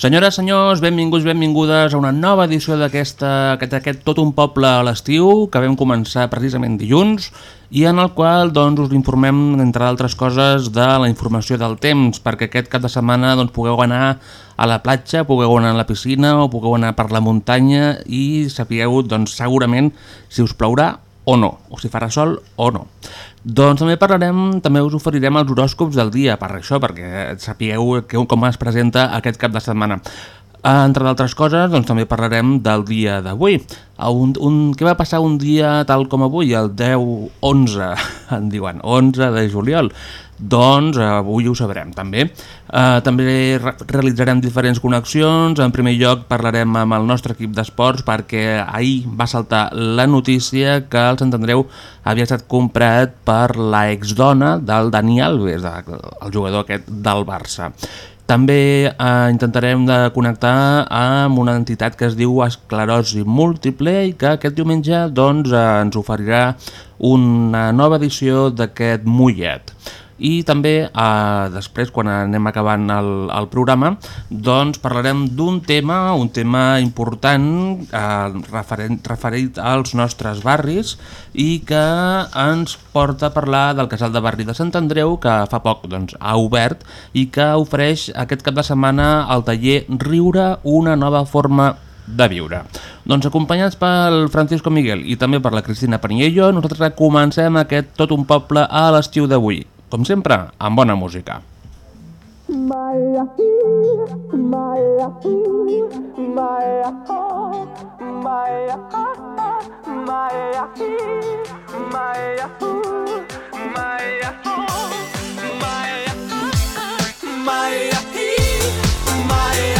Senyores, senyors, benvinguts, benvingudes a una nova edició d'aquesta aquest, aquest Tot un poble a l'estiu que vam començar precisament dilluns i en el qual doncs, us informem, entre altres coses, de la informació del temps, perquè aquest cap de setmana doncs, pugueu anar a la platja, pugueu anar a la piscina o pugueu anar per la muntanya i sapigueu doncs, segurament si us plourà o no, o si farà sol o no. Doncs també parlarem, també us oferirem els horòscops del dia, per això, perquè sapigueu com es presenta aquest cap de setmana. Entre d'altres coses, doncs també parlarem del dia d'avui. Un, què va passar un dia tal com avui, el 10-11, en diuen, 11 de juliol? Doncs avui ho sabrem també. Uh, també re realitzarem diferents connexions. En primer lloc parlarem amb el nostre equip d'esports perquè ahir va saltar la notícia que el Sant Andreu havia estat comprat per la exdona del Dani Alves, el jugador aquest del Barça. També eh, intentarem de connectar amb una entitat que es diu Esclerosi Múltiple i que aquest diumenge doncs, eh, ens oferirà una nova edició d'aquest mullet i també eh, després quan anem acabant el, el programa doncs parlarem d'un tema un tema important eh, referent, referit als nostres barris i que ens porta a parlar del casal de barri de Sant Andreu que fa poc doncs, ha obert i que ofereix aquest cap de setmana al taller Riure una nova forma de viure. Doncs acompanyats pel Francisco Miguel i també per la Cristina Paniello, nosaltres comencem aquest Tot un poble a l'estiu d'avui com sempre, amb bona música. Alo?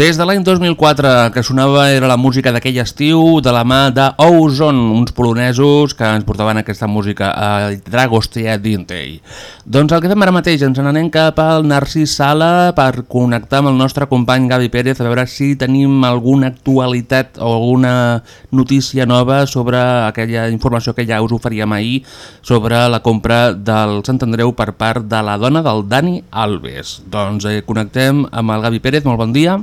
Des de l'any 2004 que sonava era la música d'aquell estiu de la mà d'Ozone, uns polonesos que ens portaven aquesta música a Dragostea Dintei. Doncs el que fem ara mateix, ens n'anem cap al Narcís Sala per connectar amb el nostre company Gavi Pérez a veure si tenim alguna actualitat o alguna notícia nova sobre aquella informació que ja us oferíem ahir sobre la compra del Sant Andreu per part de la dona del Dani Alves. Doncs eh, connectem amb el Gavi Pérez, molt bon dia.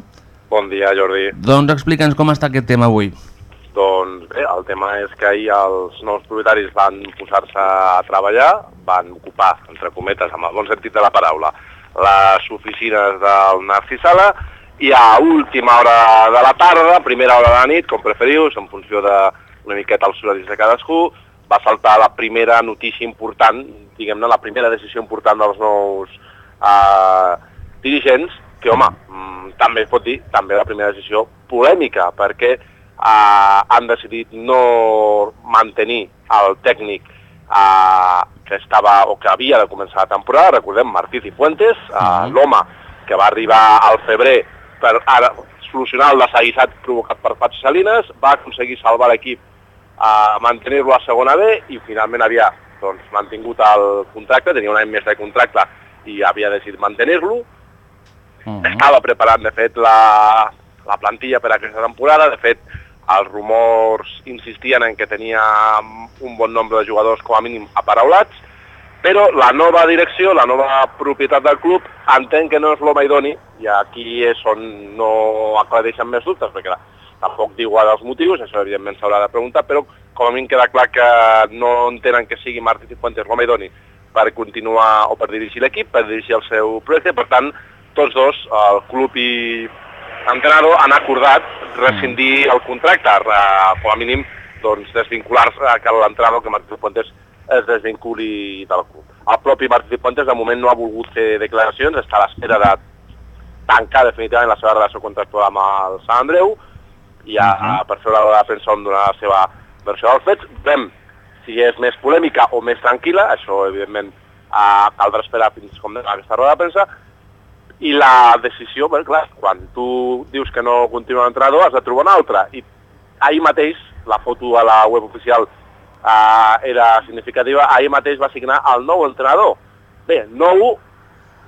Bon dia, Jordi. Doncs explica'ns com està aquest tema avui. Doncs bé, el tema és que ahir els nous propietaris van posar-se a treballar, van ocupar, entre cometes, amb el bon sentit de la paraula, les oficines del Narcís Sala i a última hora de la tarda, primera hora de la nit, com preferiu, en funció de una miqueta els horaris de cadascú, va saltar la primera notícia important, diguem-ne, la primera decisió important dels nous eh, dirigents, que, home, mm, també es pot dir, també la primera decisió polèmica, perquè eh, han decidit no mantenir el tècnic eh, que estava o que havia de començar la temporada, recordem, Martí Cifuentes, eh, l'home que va arribar al febrer per ara solucionar el desaguissat provocat per Patx Salines, va aconseguir salvar l'equip a mantenir-lo a segona B i finalment havia doncs, mantingut el contracte, tenia un any més de contracte i havia decidit mantenir-lo. Uh Estava preparant, de fet, la, la plantilla per aquesta temporada. De fet, els rumors insistien en que tenia un bon nombre de jugadors com a mínim aparaulats, però la nova direcció, la nova propietat del club, entén que no és l'home idoni, i aquí és on no aclareixen més dubtes, perquè tampoc diu ara els motius, això evidentment s'haurà de preguntar, però com a em queda clar que no entenen que sigui Martí Cifuentes l'home idoni per continuar o per dirigir l'equip, per dirigir el seu projecte, per tant, tots dos, el club i l'entrenador, han acordat rescindir el contracte, eh, com a mínim doncs, desvincular-se, que l'entrenador, que Martí Cifuentes es desvinculi del club. El propi Martí Cifuentes de moment no ha volgut fer declaracions, està a l'espera de tancar definitivament la seva relació contractual amb el Sant Andreu i ja, uh -huh. per fer la premsa on donar la seva versió dels fets. Vem si és més polèmica o més tranquil·la, això evidentment eh, caldrà esperar fins com demà aquesta roda de premsa, i la decisió, bé, clar, quan tu dius que no continua l'entrenador has de trobar un altre, i ahir mateix, la foto a la web oficial eh, era significativa, ahir mateix va signar el nou entrenador. Bé, nou,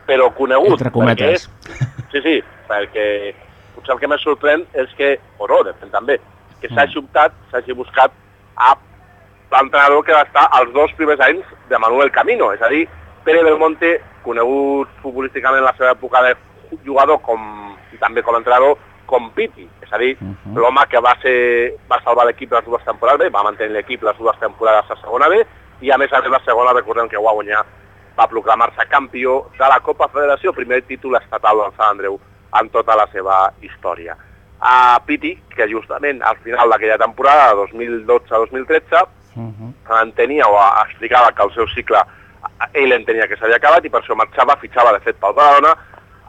però conegut. Entre cometes. Perquè, sí, sí, perquè potser el que més sorprèn és que, o no, depèn també, que s'hagi optat, s'hagi buscat a l'entrenador que va estar els dos primers anys de Manuel Camino, és a dir, Pere Belmonte, conegut futbolísticament en la seva època de jugador com, i també com a entrenador, com Piti, és a dir, uh -huh. l'home que va, ser, va salvar l'equip les dues temporades bé, va mantenir l'equip les dues temporades a segona B, i a més a més la segona, recordem que va guanyar, va proclamar-se campió de la Copa Federació, primer títol estatal del Sant Andreu en tota la seva història. A Piti, que justament al final d'aquella temporada, 2012-2013, Uh -huh. entenia o explicava que el seu cicle ell entenia que s'havia acabat i per això marxava, fitxava de fet pel Badalona.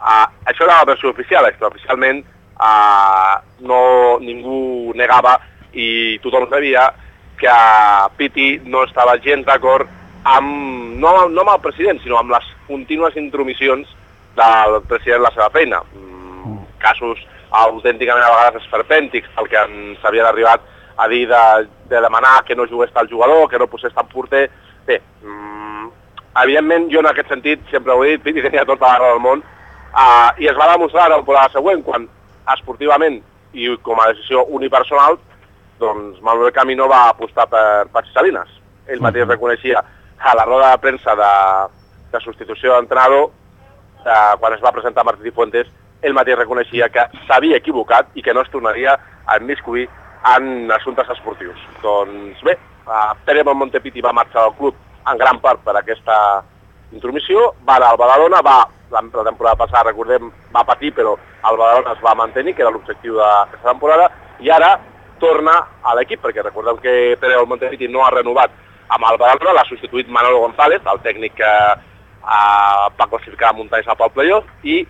Uh, això era la versió oficial, extraoficialment uh, no, ningú negava i tothom sabia que Piti no estava gens d'acord amb, no, no amb el president, sinó amb les contínues intromissions del president en la seva feina. Mm, casos autènticament a vegades esperpèntics, el que ens havien arribat a dir de, de demanar que no jugués tal jugador, que no posés tant porter. Bé, mm, evidentment jo en aquest sentit sempre ho he dit, Piti tenia tota la raó del món, uh, i es va demostrar la temporada següent, quan esportivament i com a decisió unipersonal, doncs Manuel Camino va apostar per Patxi Salinas. Ell mateix reconeixia a la roda de premsa de, de substitució d'entrenador, eh, quan es va presentar Martí Cifuentes, ell mateix reconeixia que s'havia equivocat i que no es tornaria a immiscuir en assumptes esportius. Doncs bé, eh, Pere Montepiti va marxar del club en gran part per aquesta intromissió, va anar al Badalona, va, la, temporada passada, recordem, va patir, però el Badalona es va mantenir, que era l'objectiu d'aquesta temporada, i ara torna a l'equip, perquè recordem que Pere del Montepiti no ha renovat amb el Badalona, l'ha substituït Manolo González, el tècnic que eh, va classificar muntanyes al Pau Playoff, i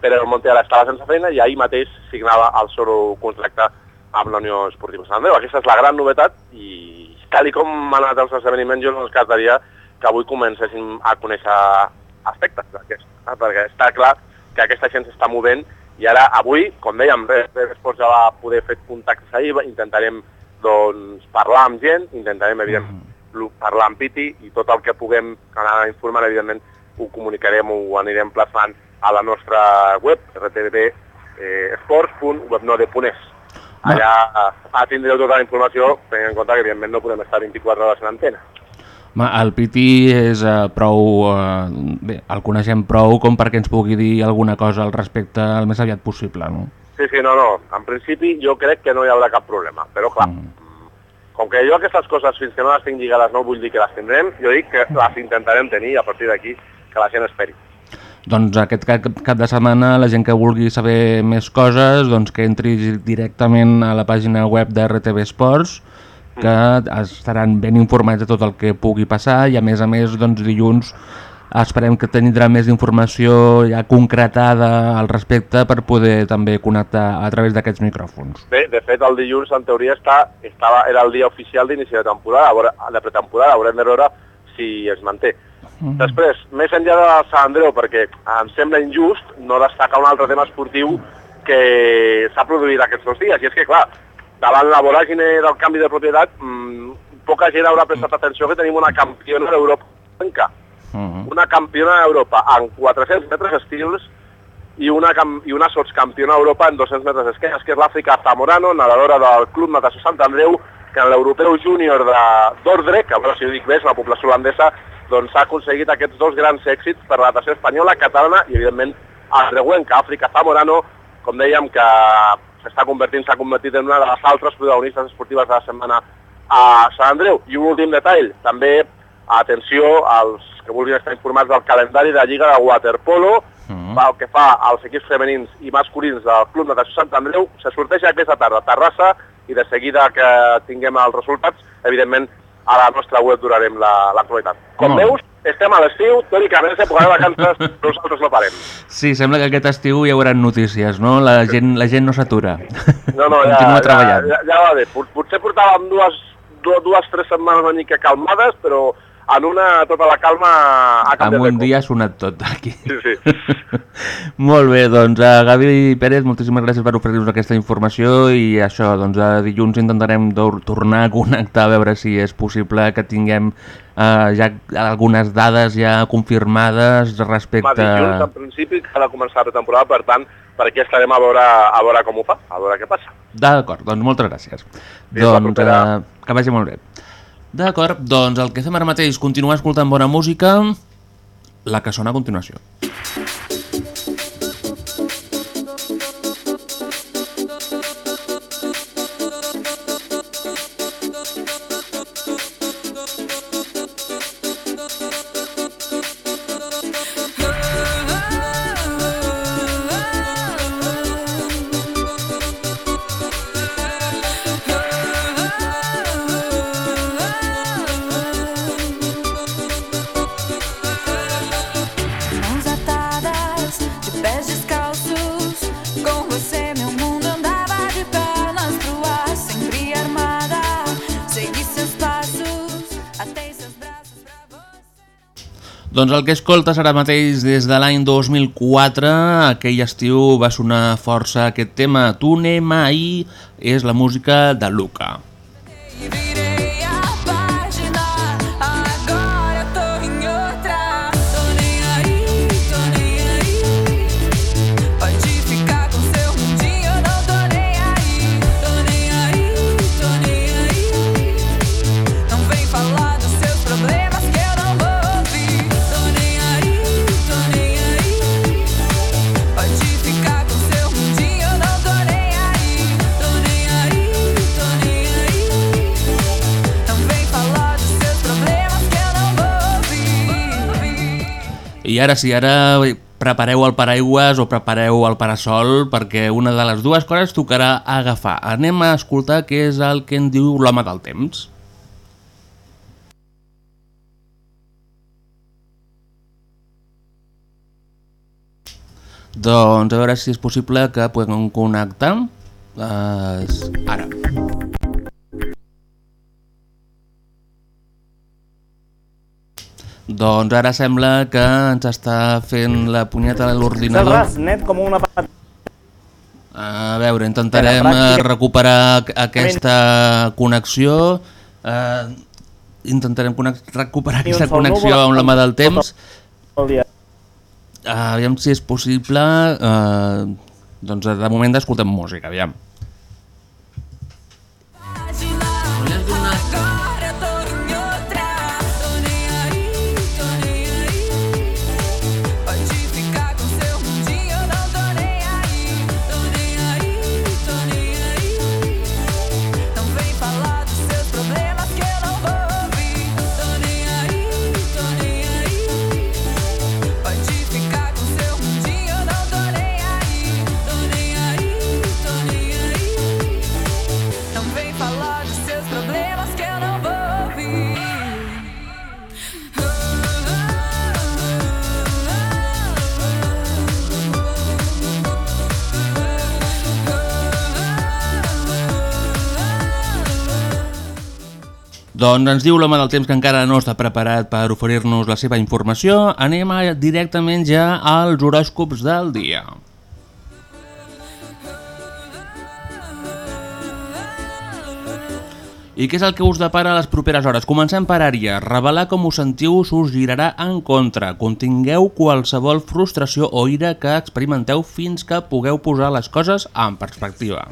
Pere Monte ara estava sense feina i ahir mateix signava el seu contracte amb la Unió Esportiva Sant Andreu. Aquesta és la gran novetat i tal i com han anat els esdeveniments jo no descartaria que avui comencéssim a conèixer aspectes d'aquest, eh? perquè està clar que aquesta gent s'està movent i ara avui, com dèiem, Red Red Sports ja va poder fer contactes ahir, intentarem doncs, parlar amb gent, intentarem evidentment parlar amb Piti i tot el que puguem anar informant, evidentment, ho comunicarem, ho anirem plaçant a la nostra web, rtbsports.webnode.es. Allà eh, tindreu tota la informació, tenint en compte que evidentment no podem estar 24 hores en antena. Ma, el Piti és uh, prou... Uh, bé, el coneixem prou com perquè ens pugui dir alguna cosa al respecte el més aviat possible, no? Sí, sí, no, no. En principi jo crec que no hi haurà cap problema, però clar, Mm. com que jo aquestes coses fins que no les tinc lligades no vull dir que les tindrem, jo dic que les intentarem tenir a partir d'aquí que la gent esperi. Doncs aquest cap, de setmana la gent que vulgui saber més coses doncs que entri directament a la pàgina web de RTV Esports que estaran ben informats de tot el que pugui passar i a més a més doncs dilluns esperem que tindrà més informació ja concretada al respecte per poder també connectar a través d'aquests micròfons. Bé, de fet, el dilluns, en teoria, està, estava, era el dia oficial d'inici de temporada, de pretemporada, haurem de veure si es manté. Després, més enllà de Sant Andreu, perquè em sembla injust no destacar un altre tema esportiu que s'ha produït aquests dos dies. I és que, clar, davant la voràgine del canvi de propietat, mmm, poca gent haurà prestat atenció que tenim una campiona d'Europa. Uh -huh. Una campiona d'Europa en 400 metres estils i una, i una sotscampiona d'Europa en 200 metres esquerres, que és l'Àfrica Zamorano, nedadora del Club Natació Sant Andreu, que en l'europeu júnior d'Ordre, que veure si ho dic bé, és la població holandesa, doncs ha aconseguit aquests dos grans èxits per la natació espanyola, catalana i, evidentment, andreuenca. Àfrica Zamorano, com dèiem, que s'està convertint, s'ha convertit en una de les altres protagonistes esportives de la setmana a Sant Andreu. I un últim detall, també atenció als que vulguin estar informats del calendari de la Lliga de Waterpolo, Mhm. pel que fa als equips femenins i masculins del Club Natació Sant Andreu, se sorteix aquesta tarda a Terrassa i de seguida que tinguem els resultats, evidentment, a la nostra web durarem la- l'actualitat. Com Molt bé. veus, estem a l'estiu, teòricament és època de vacances, nosaltres no parem. Sí, sembla que aquest estiu hi haurà notícies, no? La gent, la gent no s'atura. No, no, ja, ja, ja, ja va bé. Pot- Potser portàvem dues, dues, dues tres setmanes una mica calmades, però en una tota la calma ha En canviat un dia ha sonat tot aquí. Sí, sí. Molt bé, doncs uh, Gavi Pérez, moltíssimes gràcies per oferir-nos aquesta informació i això, doncs a dilluns intentarem tor- tornar a connectar a veure si és possible que tinguem uh, ja algunes dades ja confirmades respecte... dilluns, en principi, que ha de començar la temporada, per tant, per aquí estarem a veure, a veure com ho fa, a veure què passa. D'acord, doncs moltes gràcies. La doncs uh, que vagi molt bé. D'acord, doncs el que fem ara mateix, continuar escoltant bona música, la que sona a continuació. Doncs el que escoltes ara mateix des de l'any 2004, aquell estiu va sonar força aquest tema, Tu mai, és la música de Luca. Ara sí, ara prepareu el paraigües o prepareu el parasol perquè una de les dues coses tocarà agafar. Anem a escoltar què és el que en diu l'home del temps. Doncs a veure si és possible que puguem connectar. Uh, ara. Doncs ara sembla que ens està fent la punyeta de l'ordinador. net com una patata. A veure, intentarem eh, recuperar aqu- aquesta connexió. Eh, intentarem recuperar aquesta connexió amb l'home del temps. Uh, aviam si és possible. Uh, doncs de moment escoltem música, aviam. Doncs ens diu l'home del temps que encara no està preparat per oferir-nos la seva informació. Anem a, directament ja als horòscops del dia. I què és el que us depara a les properes hores? Comencem per àrea. Revelar com us sentiu us girarà en contra. Contingueu qualsevol frustració o ira que experimenteu fins que pugueu posar les coses en perspectiva.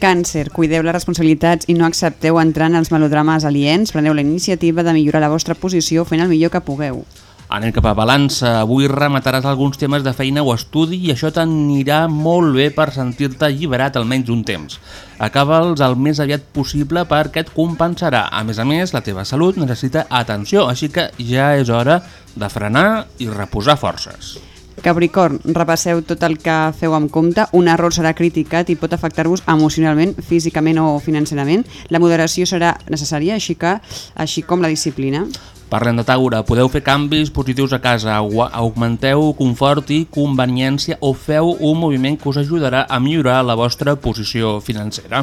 Càncer, cuideu les responsabilitats i no accepteu entrar en els melodrames aliens, preneu la iniciativa de millorar la vostra posició fent el millor que pugueu. Anem cap a balança. Avui remataràs alguns temes de feina o estudi i això t'anirà molt bé per sentir-te alliberat almenys un temps. Acaba'ls el més aviat possible perquè et compensarà. A més a més, la teva salut necessita atenció, així que ja és hora de frenar i reposar forces. Capricorn, repasseu tot el que feu amb compte, un error serà criticat i pot afectar-vos emocionalment, físicament o financerament. La moderació serà necessària, així, que, així com la disciplina. Parlem de Taure, podeu fer canvis positius a casa, augmenteu confort i conveniència o feu un moviment que us ajudarà a millorar la vostra posició financera.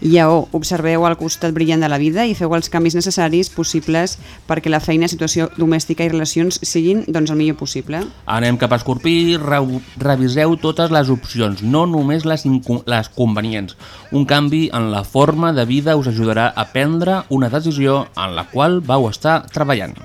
Lleó, observeu el costat brillant de la vida i feu els canvis necessaris possibles perquè la feina, situació domèstica i relacions siguin doncs, el millor possible. Anem cap a Escorpí, re reviseu totes les opcions, no només les, les convenients. Un canvi en la forma de vida us ajudarà a prendre una decisió en la qual vau estar treballant.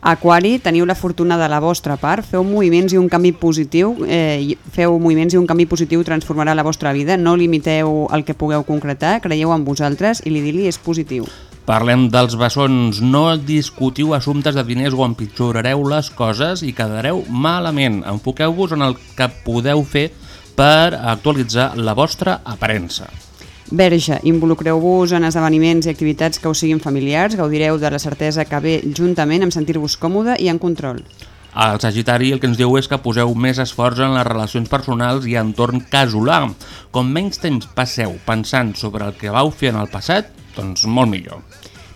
Aquari, teniu la fortuna de la vostra part, feu moviments i un canvi positiu, eh, feu moviments i un canvi positiu transformarà la vostra vida, no limiteu el que pugueu concretar, creieu en vosaltres i l'idili és positiu. Parlem dels bessons, no discutiu assumptes de diners o empitjorareu les coses i quedareu malament. Enfoqueu-vos en el que podeu fer per actualitzar la vostra aparença. Verge, involucreu-vos en esdeveniments i activitats que us siguin familiars, gaudireu de la certesa que ve juntament amb sentir-vos còmode i en control. El Sagitari el que ens diu és que poseu més esforç en les relacions personals i entorn casolà. Com menys temps passeu pensant sobre el que vau fer en el passat, doncs molt millor.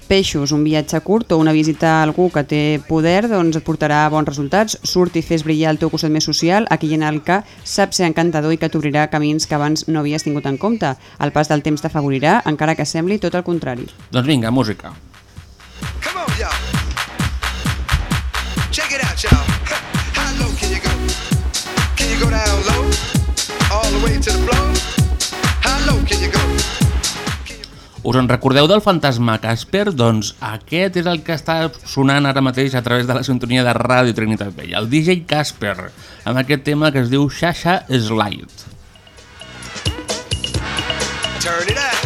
Peixos, un viatge curt o una visita a algú que té poder doncs et portarà bons resultats. Surt i fes brillar el teu costat més social, aquí en el que sap ser encantador i que t'obrirà camins que abans no havies tingut en compte. El pas del temps t'afavorirà, encara que sembli tot el contrari. Doncs vinga, música. Come on, y'all. Check it out, y'all. How low can you go? Can you go down low? All the way to the floor? How low can you go? Us en recordeu del fantasma Casper? Doncs aquest és el que està sonant ara mateix a través de la sintonia de Ràdio Trinitat Vella, el DJ Casper, amb aquest tema que es diu Shasha Slide. Turn it up.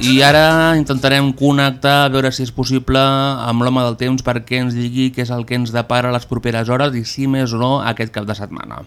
I ara intentarem connectar, a veure si és possible, amb l'home del temps perquè ens digui què és el que ens depara les properes hores i si més o no aquest cap de setmana.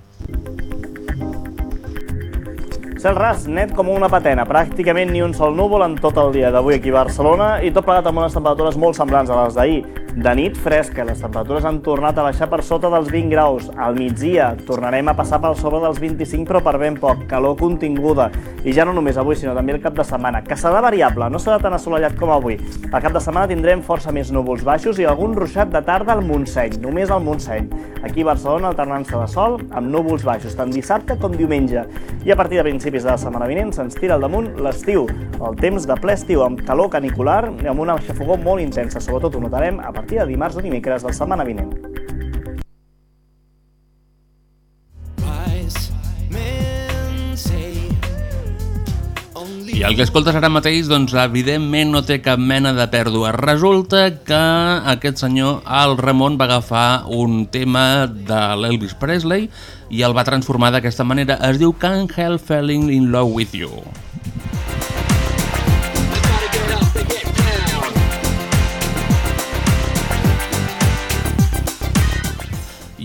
Cel ras, net com una patena, pràcticament ni un sol núvol en tot el dia d'avui aquí a Barcelona i tot plegat amb unes temperatures molt semblants a les d'ahir. De nit, fresca, les temperatures han tornat a baixar per sota dels 20 graus. Al migdia tornarem a passar per sobre dels 25, però per ben poc, calor continguda. I ja no només avui, sinó també el cap de setmana, que serà variable, no serà tan assolellat com avui. El cap de setmana tindrem força més núvols baixos i algun ruixat de tarda al Montseny, només al Montseny. Aquí a Barcelona, alternança de sol amb núvols baixos, tant dissabte com diumenge. I a partir de principis de la setmana vinent se'ns tira al damunt l'estiu, el temps de ple estiu amb calor canicular i amb una xafogó molt intensa. Sobretot ho notarem a partir de dimarts o dimecres de la setmana vinent. I el que escoltes ara mateix, doncs, evidentment no té cap mena de pèrdua. Resulta que aquest senyor, el Ramon, va agafar un tema de l'Elvis Presley i el va transformar d'aquesta manera. Es diu Can't Help Falling in Love with You.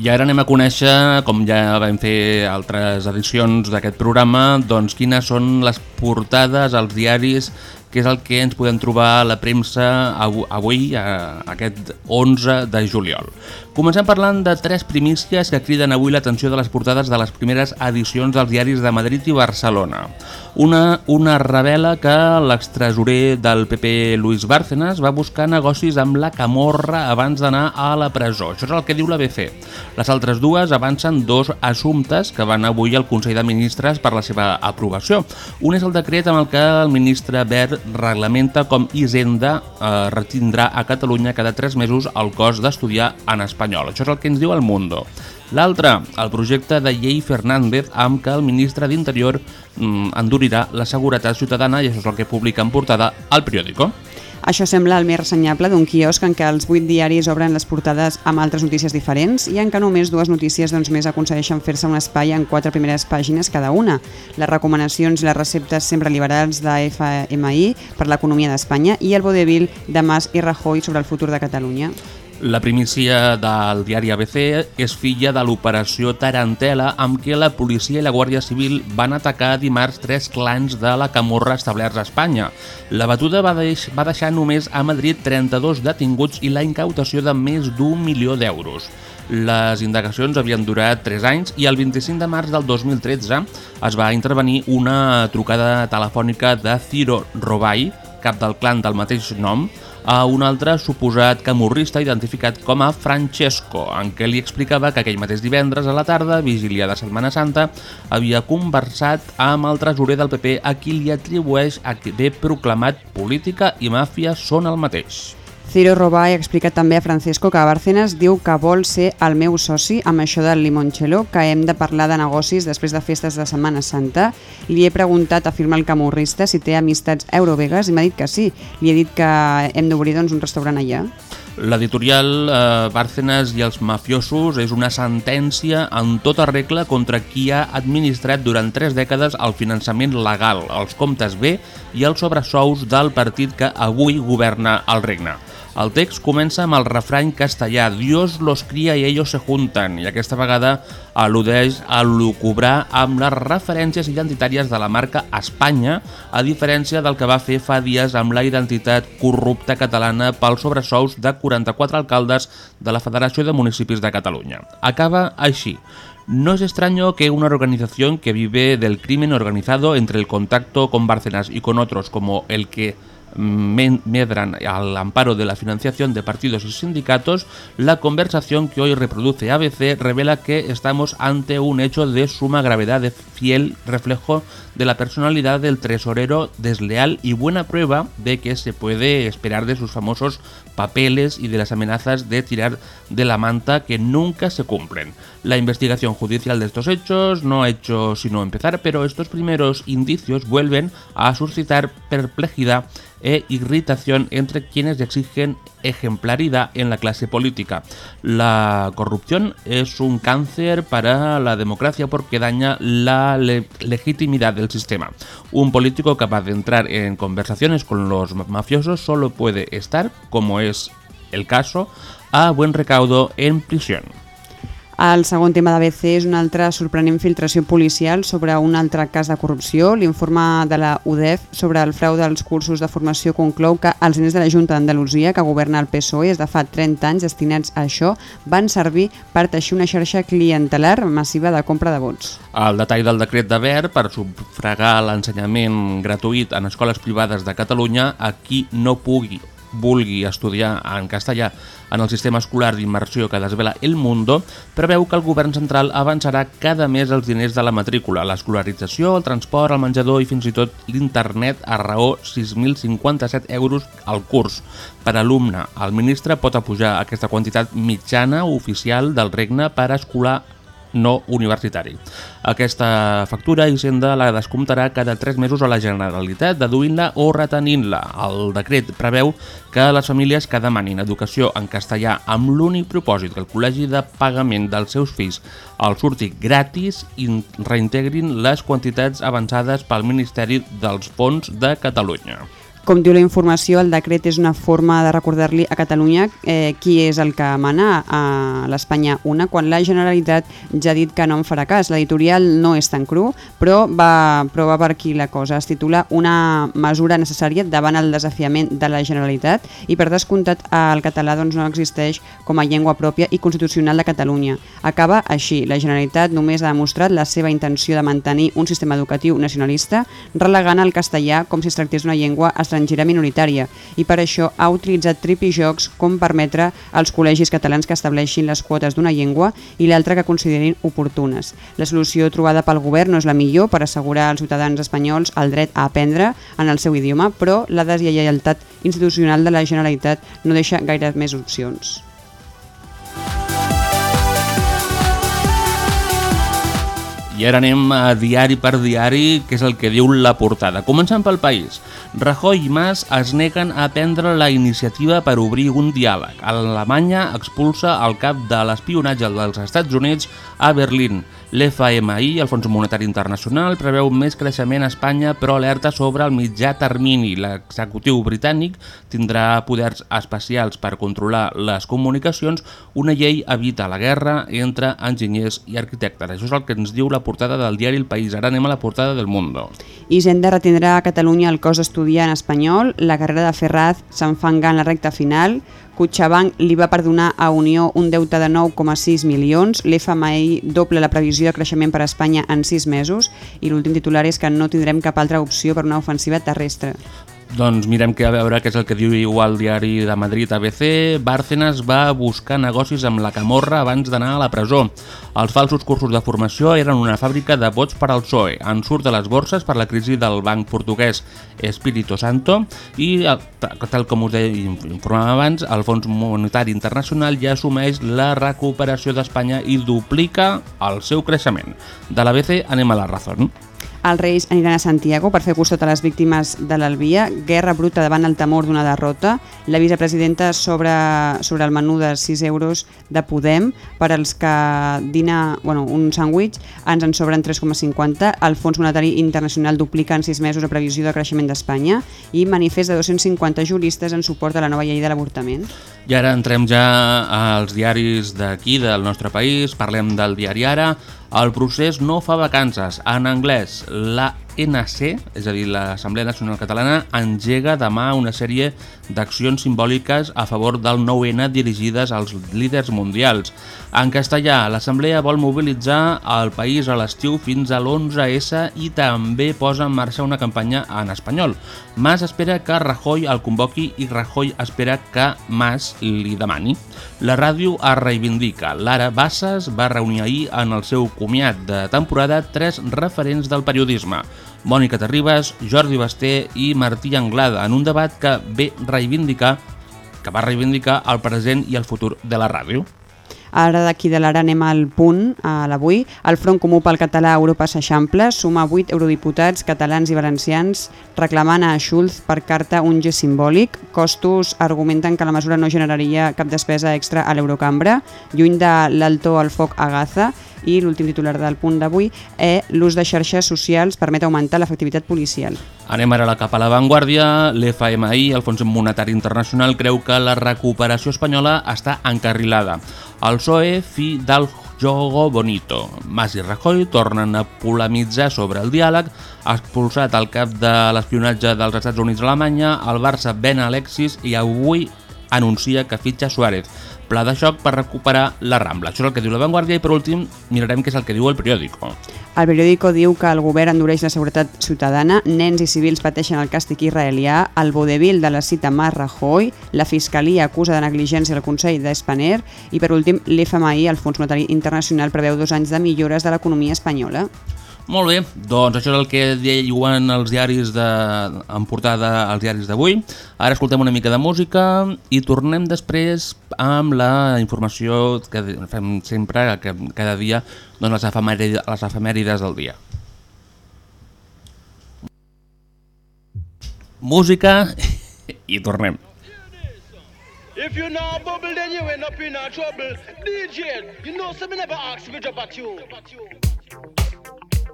I ara anem a conèixer, com ja vam fer altres edicions d'aquest programa, doncs quines són les portades als diaris, que és el que ens podem trobar a la premsa avu- avui, a, aquest 11 de juliol. Comencem parlant de tres primícies que criden avui l'atenció de les portades de les primeres edicions dels diaris de Madrid i Barcelona. Una, una revela que l'extresorer del PP Luis Bárcenas va buscar negocis amb la camorra abans d'anar a la presó. Això és el que diu la BC. Les altres dues avancen dos assumptes que van avui al Consell de Ministres per la seva aprovació. Un és el decret amb el que el ministre Bert reglamenta com Hisenda eh, retindrà a Catalunya cada tres mesos el cost d'estudiar en espanyol. Això és el que ens diu el Mundo. L'altre, el projecte de llei Fernández amb què el ministre d'Interior mm, endurirà la seguretat ciutadana i això és el que publica en portada al periòdico. Això sembla el més ressenyable d'un quiosc en què els vuit diaris obren les portades amb altres notícies diferents i en què només dues notícies doncs, més aconsegueixen fer-se un espai en quatre primeres pàgines cada una. Les recomanacions i les receptes sempre liberals de FMI per l'economia d'Espanya i el vodevil de Mas i Rajoy sobre el futur de Catalunya. La primícia del diari ABC és filla de l'operació Tarantela amb què la policia i la Guàrdia Civil van atacar dimarts tres clans de la Camorra establerts a Espanya. La batuda va, deix va deixar només a Madrid 32 detinguts i la incautació de més d'un milió d'euros. Les indagacions havien durat 3 anys i el 25 de març del 2013 es va intervenir una trucada telefònica de Ciro Robai, cap del clan del mateix nom, a un altre suposat camorrista identificat com a Francesco, en què li explicava que aquell mateix divendres a la tarda, vigília de Setmana Santa, havia conversat amb el tresorer del PP a qui li atribueix haver proclamat política i màfia són el mateix. Ciro Robay ha explicat també a Francesco que Bárcenas diu que vol ser el meu soci amb això del limoncello, que hem de parlar de negocis després de festes de Setmana Santa. Li he preguntat, afirma el camorrista, si té amistats eurovegues i m'ha dit que sí. Li he dit que hem d'obrir doncs, un restaurant allà. L'editorial eh, Bárcenas i els mafiosos és una sentència en tota regla contra qui ha administrat durant tres dècades el finançament legal, els comptes B i els sobresous del partit que avui governa el regne. El text comença amb el refrany castellà Dios los cría y ellos se juntan i aquesta vegada al·ludeix a lucubrar amb les referències identitàries de la marca Espanya a diferència del que va fer fa dies amb la identitat corrupta catalana pels sobresous de 44 alcaldes de la Federació de Municipis de Catalunya. Acaba així. No es extraño que una organización que vive del crimen organizado entre el contacto con Bárcenas y con otros como el que medran al amparo de la financiación de partidos y sindicatos, la conversación que hoy reproduce ABC revela que estamos ante un hecho de suma gravedad, de fiel reflejo de la personalidad del tesorero desleal y buena prueba de que se puede esperar de sus famosos papeles y de las amenazas de tirar de la manta que nunca se cumplen. La investigación judicial de estos hechos no ha hecho sino empezar, pero estos primeros indicios vuelven a suscitar perplejidad e irritación entre quienes exigen ejemplaridad en la clase política. La corrupción es un cáncer para la democracia porque daña la le- legitimidad del sistema. Un político capaz de entrar en conversaciones con los mafiosos solo puede estar, como es el caso, a buen recaudo en prisión. El segon tema d'ABC és una altra sorprenent filtració policial sobre un altre cas de corrupció. L'informe de la UDEF sobre el frau dels cursos de formació conclou que els diners de la Junta d'Andalusia, que governa el PSOE des de fa 30 anys destinats a això, van servir per teixir una xarxa clientelar massiva de compra de vots. El detall del decret de Ver per sufragar l'ensenyament gratuït en escoles privades de Catalunya a qui no pugui vulgui estudiar en castellà en el sistema escolar d'immersió que desvela El Mundo, preveu que el govern central avançarà cada mes els diners de la matrícula, l'escolarització, el transport, el menjador i fins i tot l'internet a raó 6.057 euros al curs per alumne. El ministre pot apujar aquesta quantitat mitjana oficial del regne per escolar no universitari. Aquesta factura Hisenda la descomptarà cada 3 mesos a la Generalitat, deduint-la o retenint-la. El decret preveu que les famílies que demanin educació en castellà amb l'únic propòsit que el col·legi de pagament dels seus fills els surti gratis i reintegrin les quantitats avançades pel Ministeri dels Fons de Catalunya. Com diu la informació, el decret és una forma de recordar-li a Catalunya eh, qui és el que mana a l'Espanya una, quan la Generalitat ja ha dit que no en farà cas. L'editorial no és tan cru, però va, però va per aquí la cosa. Es titula una mesura necessària davant el desafiament de la Generalitat i per descomptat el català doncs, no existeix com a llengua pròpia i constitucional de Catalunya. Acaba així. La Generalitat només ha demostrat la seva intenció de mantenir un sistema educatiu nacionalista relegant el castellà com si es tractés d'una llengua estrangera minoritària i per això ha utilitzat tripijocs com permetre als col·legis catalans que estableixin les quotes d'una llengua i l'altra que considerin oportunes. La solució trobada pel govern no és la millor per assegurar als ciutadans espanyols el dret a aprendre en el seu idioma, però la deslleialtat institucional de la Generalitat no deixa gaire més opcions. I ara anem a diari per diari, que és el que diu la portada. Començant pel país. Rajoy i Mas es neguen a prendre la iniciativa per obrir un diàleg. Alemanya expulsa el cap de l'espionatge dels Estats Units a Berlín. L'FMI, el Fons Monetari Internacional, preveu més creixement a Espanya, però alerta sobre el mitjà termini. L'executiu britànic tindrà poders especials per controlar les comunicacions. Una llei evita la guerra entre enginyers i arquitectes. Això és el que ens diu la portada del diari El País. Ara anem a la portada del Mundo. Hisenda retindrà a Catalunya el cos estudiant espanyol, la carrera de Ferraz s'enfanga en la recta final, CaixaBank li va perdonar a Unió un deute de 9,6 milions, l'FMI doble la previsió de creixement per a Espanya en 6 mesos i l'últim titular és que no tindrem cap altra opció per una ofensiva terrestre. Doncs mirem que a veure què és el que diu el diari de Madrid ABC. Bárcenas va buscar negocis amb la camorra abans d'anar a la presó. Els falsos cursos de formació eren una fàbrica de vots per al PSOE. En surt de les borses per la crisi del banc portuguès Espírito Santo i, tal com us informàvem abans, el Fons Monetari Internacional ja assumeix la recuperació d'Espanya i duplica el seu creixement. De l'ABC anem a la Razón. Els Reis aniran a Santiago per fer costat a les víctimes de l'Albia, guerra bruta davant el temor d'una derrota, la vicepresidenta sobre, sobre el menú de 6 euros de Podem, per als que dina bueno, un sàndwich ens en sobren 3,50, el Fons Monetari Internacional duplica en 6 mesos la previsió de creixement d'Espanya i manifest de 250 juristes en suport a la nova llei de l'avortament. I ara entrem ja als diaris d'aquí, del nostre país, parlem del diari Ara. El procés no fa vacances. En anglès, la NC, és a dir, l'Assemblea Nacional Catalana, engega demà una sèrie d'accions simbòliques a favor del 9-N dirigides als líders mundials. En castellà, l'Assemblea vol mobilitzar el país a l'estiu fins a l'11S i també posa en marxa una campanya en espanyol. Mas espera que Rajoy el convoqui i Rajoy espera que Mas li demani. La ràdio es reivindica. Lara Bassas va reunir ahir en el seu comiat de temporada tres referents del periodisme. Mònica Terribas, Jordi Basté i Martí Anglada en un debat que ve reivindicar que va reivindicar el present i el futur de la ràdio. Ara d'aquí de l'ara anem al punt, a l'avui. El Front Comú pel Català a Europa s'eixampla, suma 8 eurodiputats catalans i valencians reclamant a Schulz per carta un gest simbòlic. Costos argumenten que la mesura no generaria cap despesa extra a l'Eurocambra. Lluny de l'alto al foc a Gaza, i l'últim titular del punt d'avui és l'ús de xarxes socials permet augmentar l'efectivitat policial. Anem ara cap a l'avantguàrdia. L'FMI, el Fons Monetari Internacional, creu que la recuperació espanyola està encarrilada. El PSOE, fi del jogo bonito. Mas i Rajoy tornen a polemitzar sobre el diàleg, ha expulsat el cap de l'espionatge dels Estats Units a Alemanya, el Barça ven Alexis i avui anuncia que fitxa Suárez. Pla de xoc per recuperar la Rambla. Això és el que diu La Vanguardia i per últim mirarem què és el que diu el periòdico. El periòdico diu que el govern endureix la seguretat ciutadana, nens i civils pateixen el càstig israelià, el vodevil de la cita Mas Rajoy, la Fiscalia acusa de negligència el Consell d'Espaner i per últim l'FMI, el Fons Monetari Internacional, preveu dos anys de millores de l'economia espanyola. Molt bé, doncs això és el que diuen els diaris de, en portada als diaris d'avui. Ara escoltem una mica de música i tornem després amb la informació que fem sempre, que cada dia, doncs les, efemèrides, les efemèrides del dia. Música i tornem. If you not bubble, then you end up in a trouble. DJ, you know, some never ask me drop a tune.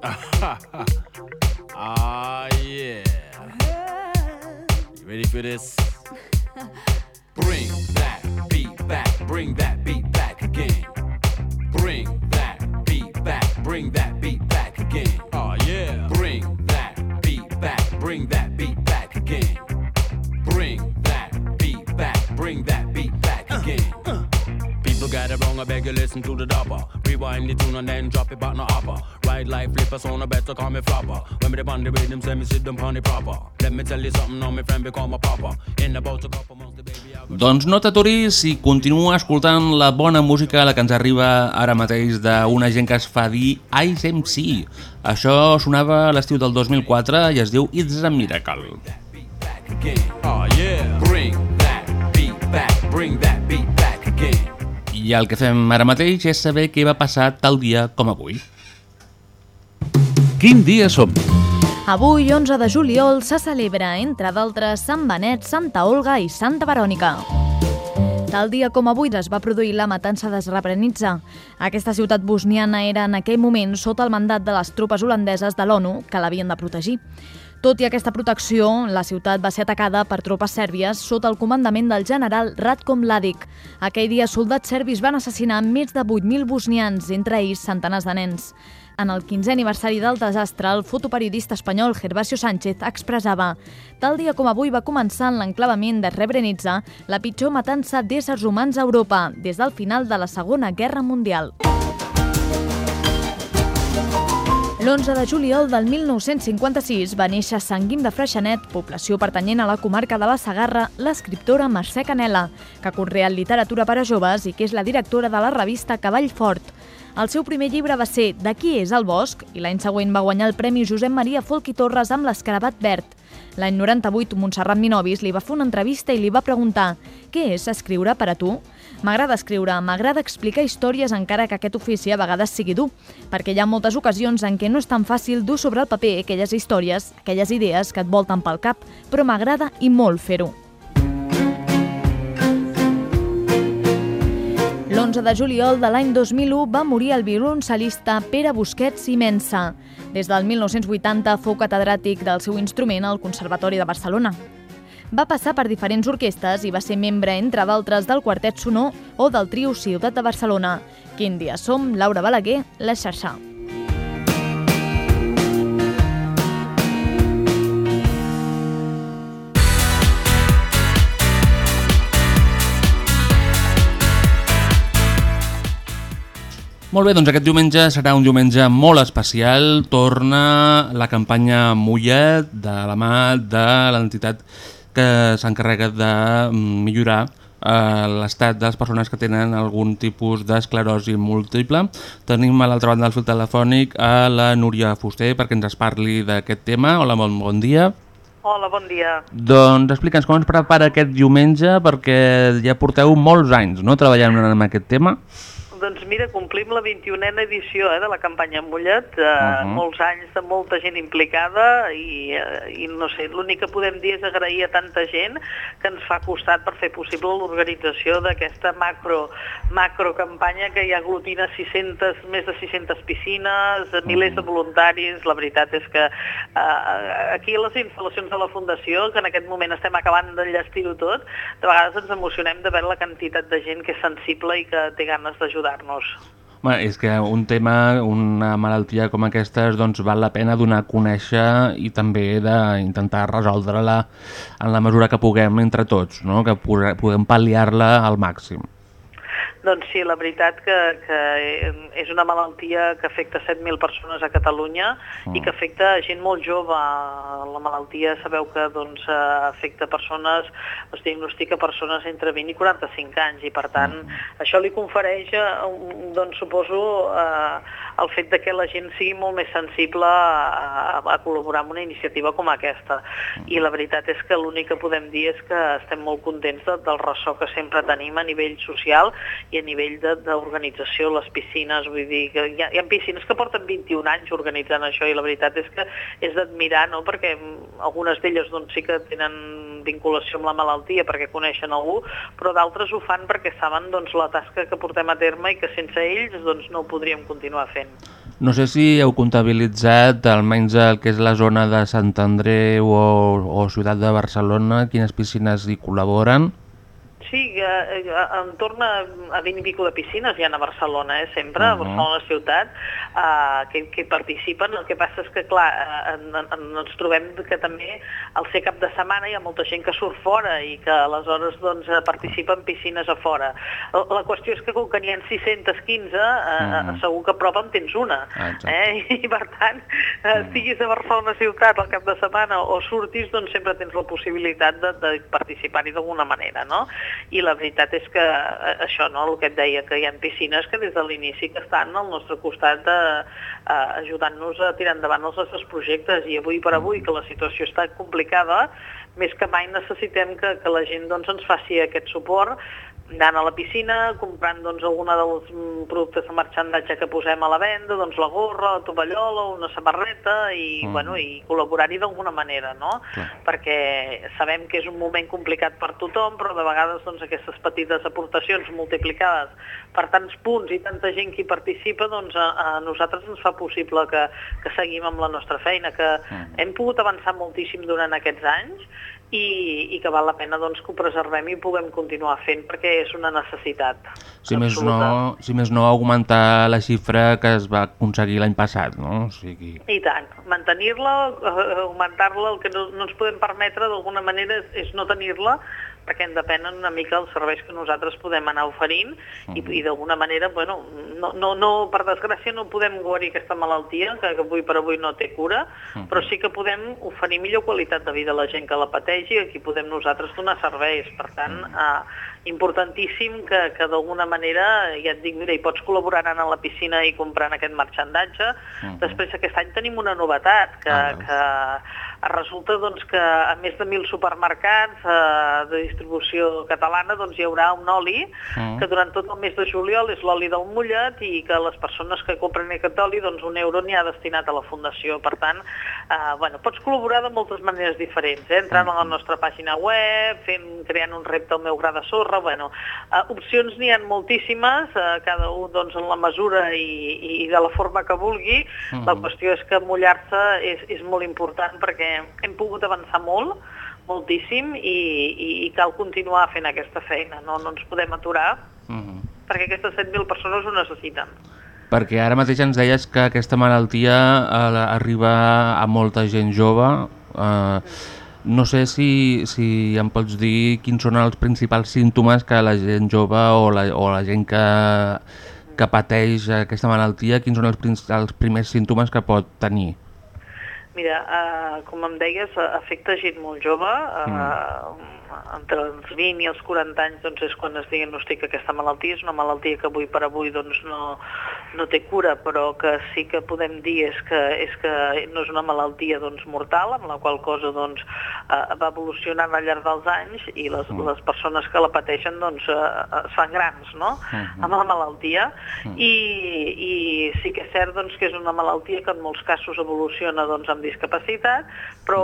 Ah, yeah. You ready for this? Bring that beat back, bring that beat back again. Bring that beat back, bring that beat I beg you listen to the dopper. Rewind the tune and then drop it back no upper. Ride like flipper, so no better call me flopper. When me the band the rhythm, say me sit them on the proper. Let me tell you something, now my friend become a popper. In about a couple months, the baby I Doncs no t'aturis i continua escoltant la bona música, la que ens arriba ara mateix d'una gent que es fa dir Ice MC. Això sonava a l'estiu del 2004 i es diu It's a Miracle. Oh, yeah. Bring that beat back, bring that. I el que fem ara mateix és saber què va passar tal dia com avui. Quin dia som? Avui, 11 de juliol, se celebra, entre d'altres, Sant Benet, Santa Olga i Santa Verònica. Tal dia com avui es va produir la matança de Srebrenica. Aquesta ciutat bosniana era en aquell moment sota el mandat de les tropes holandeses de l'ONU que l'havien de protegir. Tot i aquesta protecció, la ciutat va ser atacada per tropes sèrbies sota el comandament del general Ratko Mladic. Aquell dia, soldats serbis van assassinar més de 8.000 bosnians, entre ells centenars de nens. En el 15è aniversari del desastre, el fotoperiodista espanyol Gervasio Sánchez expressava Tal dia com avui va començar en l'enclavament de Srebrenica la pitjor matança d'éssers humans a Europa des del final de la Segona Guerra Mundial. L'11 de juliol del 1956 va néixer a Sant Guim de Freixenet, població pertanyent a la comarca de la Sagarra, l'escriptora Mercè Canela, que ha conreat literatura per a joves i que és la directora de la revista Cavall Fort. El seu primer llibre va ser De qui és el bosc i l'any següent va guanyar el Premi Josep Maria Folch i Torres amb l'Escarabat Verd. L'any 98, Montserrat Minovis li va fer una entrevista i li va preguntar «Què és escriure per a tu?» M'agrada escriure, m'agrada explicar històries encara que aquest ofici a vegades sigui dur, perquè hi ha moltes ocasions en què no és tan fàcil dur sobre el paper aquelles històries, aquelles idees que et volten pel cap, però m'agrada i molt fer-ho. L'11 de juliol de l'any 2001 va morir el violoncel·lista Pere Busquets i Mensa. Des del 1980 fou catedràtic del seu instrument al Conservatori de Barcelona. Va passar per diferents orquestes i va ser membre, entre d'altres, del Quartet Sonor o del trio Ciutat de Barcelona. Quin dia som? Laura Balaguer, La Xarxa. Molt bé, doncs aquest diumenge serà un diumenge molt especial. Torna la campanya Mullet de la mà de l'entitat que s'encarrega de millorar eh, l'estat de les persones que tenen algun tipus d'esclerosi múltiple. Tenim a l'altra banda del fil telefònic a la Núria Fuster perquè ens es parli d'aquest tema. Hola, bon, bon dia. Hola, bon dia. Doncs explica'ns com es prepara aquest diumenge perquè ja porteu molts anys no, treballant en aquest tema. Doncs mira, complim la 21a edició eh, de la campanya Mollet, eh, uh Mhm. -huh. molts anys de molta gent implicada i, eh, i no sé, l'únic que podem dir és agrair a tanta gent que ens fa costat per fer possible l'organització d'aquesta macro, macro campanya que hi aglutina 600, més de 600 piscines, milers de voluntaris, la veritat és que eh, aquí a les instal·lacions de la Fundació, que en aquest moment estem acabant d'enllestir-ho tot, de vegades ens emocionem de veure la quantitat de gent que és sensible i que té ganes d'ajudar-nos. Bé, és que un tema, una malaltia com aquesta, doncs val la pena donar a conèixer i també d'intentar resoldre-la en la mesura que puguem entre tots, no? que pu- puguem pal·liar-la al màxim. Doncs sí, la veritat que, que és una malaltia que afecta 7.000 persones a Catalunya mm. i que afecta gent molt jove. La malaltia sabeu que doncs, eh, afecta persones, es diagnostica persones entre 20 i 45 anys i per tant mm. això li confereix, eh, doncs suposo, eh, el fet de que la gent sigui molt més sensible a, a col·laborar amb una iniciativa com aquesta. I la veritat és que l'únic que podem dir és que estem molt contents de, del ressò que sempre tenim a nivell social i a nivell d'organització, les piscines, vull dir que hi ha, hi ha piscines que porten 21 anys organitzant això i la veritat és que és d'admirar, no?, perquè algunes d'elles doncs, sí que tenen vinculació amb la malaltia perquè coneixen algú, però d'altres ho fan perquè saben doncs, la tasca que portem a terme i que sense ells doncs, no ho podríem continuar fent. No sé si heu comptabilitzat almenys el que és la zona de Sant Andreu o, o Ciutat de Barcelona, quines piscines hi col·laboren. Sí, eh, eh, entorn a, a 20 i pico de piscines hi ha a Barcelona, eh, sempre, a Mhm. Barcelona ciutat, eh, que, que participen. El que passa és que, clar, eh, en, en, ens trobem que també al ser cap de setmana hi ha molta gent que surt fora i que aleshores doncs, eh, participa en piscines a fora. La, la qüestió és que com que n'hi ha 615, eh, Mhm. segur que a prop en tens una. Ah, exacte. Eh? I per tant, eh, estiguis a Barcelona ciutat al cap de setmana o surtis, doncs sempre tens la possibilitat de, de participar-hi d'alguna manera, no? I la veritat és que eh, això, no?, el que et deia, que hi ha piscines que des de l'inici que estan al nostre costat de, eh, ajudant-nos a tirar endavant els nostres projectes i avui per avui que la situació està complicada, més que mai necessitem que, que la gent doncs, ens faci aquest suport anant a la piscina, comprant doncs, alguna dels mm, productes de marxandatge que posem a la venda, doncs la gorra, la tovallola, una samarreta i, Mm. bueno, i col·laborar-hi d'alguna manera, no? Perquè sabem que és un moment complicat per tothom, però de vegades doncs, aquestes petites aportacions multiplicades per tants punts i tanta gent que hi participa, doncs a, a nosaltres ens fa possible que, que seguim amb la nostra feina, que hem pogut avançar moltíssim durant aquests anys i, i que val la pena doncs, que ho preservem i ho puguem continuar fent perquè és una necessitat. Si més, no, si més no, augmentar la xifra que es va aconseguir l'any passat, no? O sigui... I tant, mantenir-la, eh, augmentar-la, el que no, no ens podem permetre d'alguna manera és, és no tenir-la perquè en depenen una mica els serveis que nosaltres podem anar oferint i, i d'alguna manera, bueno, no, no, no, per desgràcia no podem guarir aquesta malaltia, que, que avui per avui no té cura, però sí que podem oferir millor qualitat de vida a la gent que la pateix i aquí podem nosaltres donar serveis. Per tant, eh, importantíssim que, que d'alguna manera, ja et dic, mira, hi pots col·laborar anant a la piscina i comprant aquest marxandatge. Després aquest any tenim una novetat, que, que resulta doncs, que a més de mil supermercats eh, de distribució catalana doncs, hi haurà un oli Mm. que durant tot el mes de juliol és l'oli del mullet i que les persones que compren aquest oli doncs, un euro n'hi ha destinat a la Fundació. Per tant, eh, bueno, pots col·laborar de moltes maneres diferents, eh? entrant a la nostra pàgina web, fent, creant un repte al meu gra de sorra, bueno, eh, opcions n'hi ha moltíssimes, eh, cada un doncs, en la mesura i, i de la forma que vulgui. Mhm. La qüestió és que mullar-se és, és molt important perquè hem pogut avançar molt, moltíssim, i, i, i cal continuar fent aquesta feina, no, no ens podem aturar, Mhm. perquè aquestes 7.000 persones ho necessiten. Perquè ara mateix ens deies que aquesta malaltia eh, arriba a molta gent jove. Eh, no sé si, si em pots dir quins són els principals símptomes que la gent jove o la, o la gent que, que pateix aquesta malaltia, quins són els, els primers símptomes que pot tenir. Mira, uh, com em deies, eh, afecta gent molt jove, uh, entre els 20 i els 40 anys doncs, és quan es diagnostica aquesta malaltia. És una malaltia que avui per avui doncs, no, no té cura, però que sí que podem dir és que, és que no és una malaltia doncs, mortal, amb la qual cosa doncs, uh, va evolucionant al llarg dels anys i les, les persones que la pateixen doncs, uh, es fan grans no? Mhm. amb la malaltia I, i sí que és cert doncs, que és una malaltia que en molts casos evoluciona doncs, amb discapacitat, però,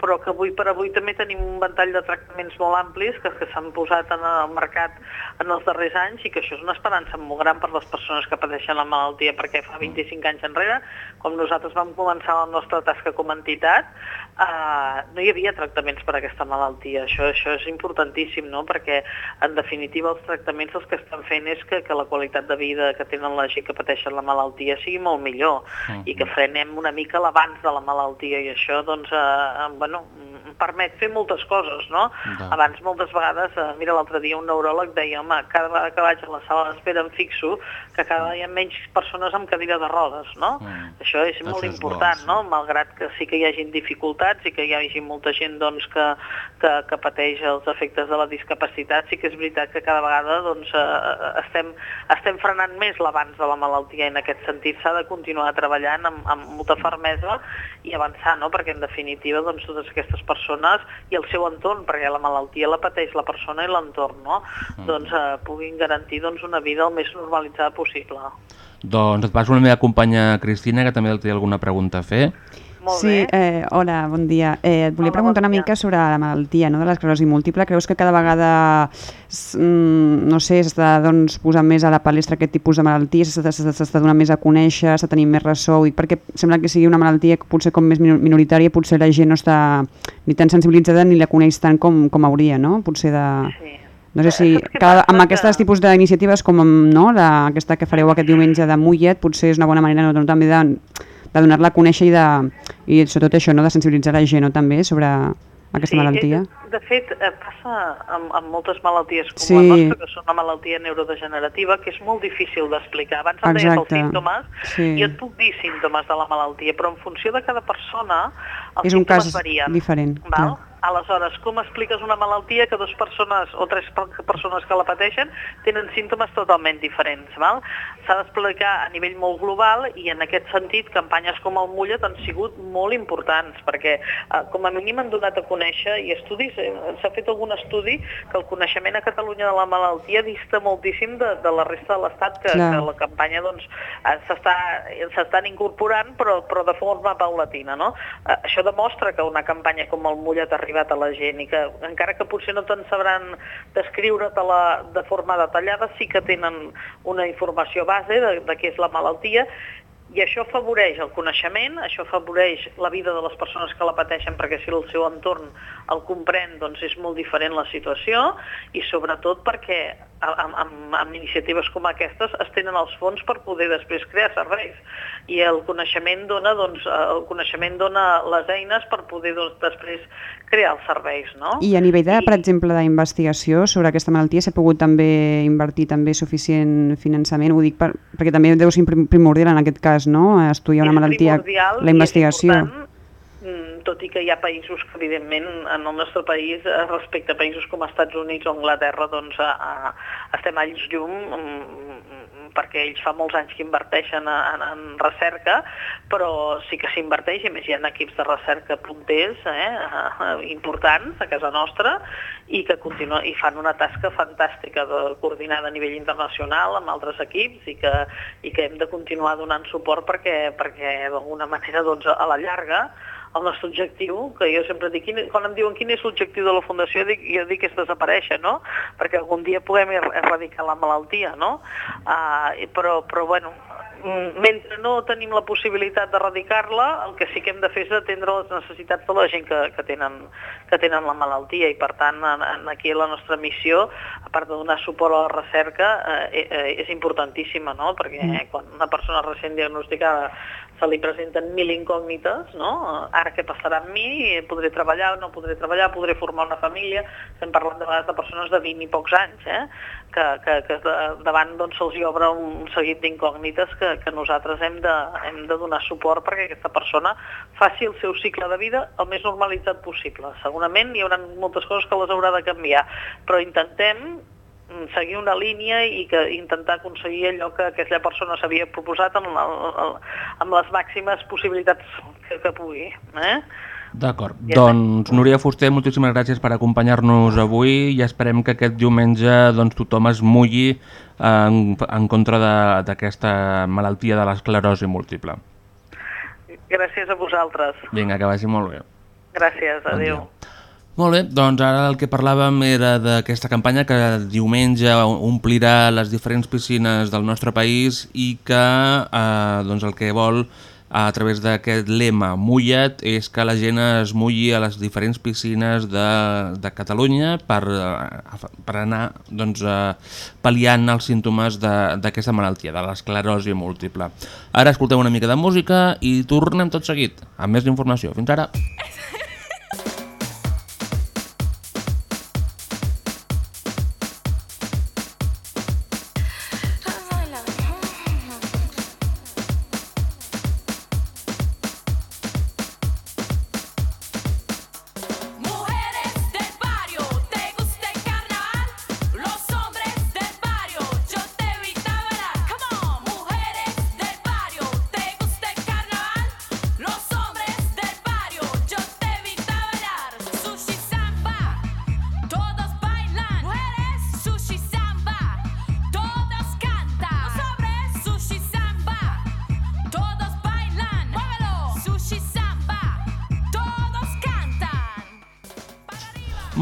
però que avui per avui també tenim un ventall de tractaments molt amplis que, que s'han posat en el mercat en els darrers anys i que això és una esperança molt gran per les persones que pateixen la malaltia, perquè fa 25 anys enrere, com nosaltres vam començar la nostra tasca com a entitat, eh, no hi havia tractaments per a aquesta malaltia. Això, això és importantíssim, no? perquè en definitiva els tractaments els que estan fent és que, que la qualitat de vida que tenen la gent que pateixen la malaltia sigui molt millor i que frenem una mica l'abans de la malaltia i això doncs, eh, bueno, em permet fer moltes coses, no? Ja. Abans moltes vegades, eh, mira l'altre dia un neuròleg deia, home, cada vegada que vaig a la sala d'espera em fixo que cada vegada hi ha menys persones amb cadira de rodes, no? Això és molt Això és bo, important, no? Malgrat que sí que hi hagin dificultats i que hi hagi molta gent doncs, que, que, que pateix els efectes de la discapacitat, sí que és veritat que cada vegada doncs, eh, estem, estem frenant més l'abans de la malaltia i en aquest sentit s'ha de continuar treballant amb, amb molta fermesa i avançar, no? perquè en definitiva doncs, totes aquestes persones i el seu entorn, perquè la malaltia la pateix la persona i l'entorn, no? doncs, eh, puguin garantir doncs, una vida el més normalitzada possible. Doncs et passo la meva companya Cristina, que també té alguna pregunta a fer. Molt sí, eh, hola, bon dia. Eh, et volia preguntar una mica sobre la malaltia no, de l'esclerosi múltiple. Creus que cada vegada mm, no sé, s'està doncs, posant més a la palestra aquest tipus de malalties, s'està- donant més a conèixer, s'està tenint més ressò, i perquè sembla que sigui una malaltia que potser com més minor- minoritària, potser la gent no està ni tan sensibilitzada ni la coneix tant com, com hauria, no? Potser de... No sé si cada, amb aquests tipus d'iniciatives com amb, no, la, aquesta que fareu aquest diumenge de Mullet potser és una bona manera no, també de, de donar-la a conèixer i, de, i sobretot això, no, de sensibilitzar la gent no, també sobre aquesta malaltia. eh, De fet, eh, passa amb, amb moltes malalties com Sí. la nostra, que és una malaltia neurodegenerativa, que és molt difícil d'explicar. Abans em deies els símptomes, Sí. jo et puc dir símptomes de la malaltia, però en funció de cada persona, els És un cas varien. diferent. Val? clar. Aleshores, com expliques una malaltia que dues persones o tres per- persones que la pateixen tenen símptomes totalment diferents? S'ha d'explicar a nivell molt global i en aquest sentit campanyes com el Mullet han sigut molt importants perquè eh, com a mínim han donat a conèixer i estudis, eh, s'ha fet algun estudi que el coneixement a Catalunya de la malaltia dista moltíssim de, de la resta de l'Estat que, Clar. que la campanya doncs, eh, s'està- s'estan incorporant però, però de forma paulatina. No? Eh, Això demostra que una campanya com el Mullet ha arribat a la gent i que encara que potser no te'n sabran descriure-te-la de forma detallada, sí que tenen una informació base de, de què és la malaltia i això afavoreix el coneixement, això afavoreix la vida de les persones que la pateixen perquè si el seu entorn el comprèn doncs és molt diferent la situació i sobretot perquè amb, amb, amb iniciatives com aquestes es tenen els fons per poder després crear serveis i el coneixement dona, doncs, el coneixement dona les eines per poder doncs, després crear els serveis. No? I a nivell, de, per exemple, d'investigació sobre aquesta malaltia, s'ha pogut també invertir també suficient finançament? Ho dic per, perquè també deu ser prim- primordial en aquest cas, no? Estudiar una malaltia, la investigació. Mm, tot i que hi ha països que, evidentment, en el nostre país, eh, respecte a països com Estats Units o Anglaterra, doncs a, a, estem a ells llum mm, mm, perquè ells fa molts anys que inverteixen en, en recerca, però sí que s'inverteix, i més hi ha equips de recerca punters eh, eh, importants a casa nostra i que continua, i fan una tasca fantàstica de, coordinada a nivell internacional amb altres equips i que, i que hem de continuar donant suport perquè, perquè d'alguna manera doncs, a la llarga el nostre objectiu, que jo sempre dic, quin, quan em diuen quin és l'objectiu de la Fundació, dic, jo dic és desaparèixer, no? Perquè algun dia puguem er- erradicar la malaltia, no? Uh, però, però, bueno, mm, mentre no tenim la possibilitat d'erradicar-la, el que sí que hem de fer és atendre les necessitats de la gent que, que, tenen, que tenen la malaltia i per tant en, en aquí la nostra missió, a part de donar suport a la recerca, eh, eh, és importantíssima, no? perquè Mm. quan una persona recent diagnosticada se li presenten mil incògnites, no? Ara què passarà amb mi? Podré treballar o no podré treballar? Podré formar una família? Estem parlant de vegades de persones de 20 i pocs anys, eh? Que, que, que davant doncs, se'ls obre un seguit d'incògnites que, que nosaltres hem de, hem de donar suport perquè aquesta persona faci el seu cicle de vida el més normalitzat possible. Segurament hi haurà moltes coses que les haurà de canviar, però intentem seguir una línia i que intentar aconseguir allò que aquella persona s'havia proposat amb, la, amb les màximes possibilitats que, que pugui. Eh? D'acord. Doncs, Núria Fuster, moltíssimes gràcies per acompanyar-nos avui i esperem que aquest diumenge doncs, tothom es mulli en, en contra de- d'aquesta malaltia de l'esclerosi múltiple. Gràcies a vosaltres. Vinga, que vagi molt bé. Gràcies, adéu. Molt bé, doncs ara el que parlàvem era d'aquesta campanya que diumenge omplirà les diferents piscines del nostre país i que eh, doncs el que vol a través d'aquest lema Mulla't és que la gent es mulli a les diferents piscines de, de Catalunya per, eh, per anar doncs, eh, pal·liant els símptomes d'aquesta malaltia, de l'esclerosi múltiple. Ara escoltem una mica de música i tornem tot seguit amb més informació. Fins ara!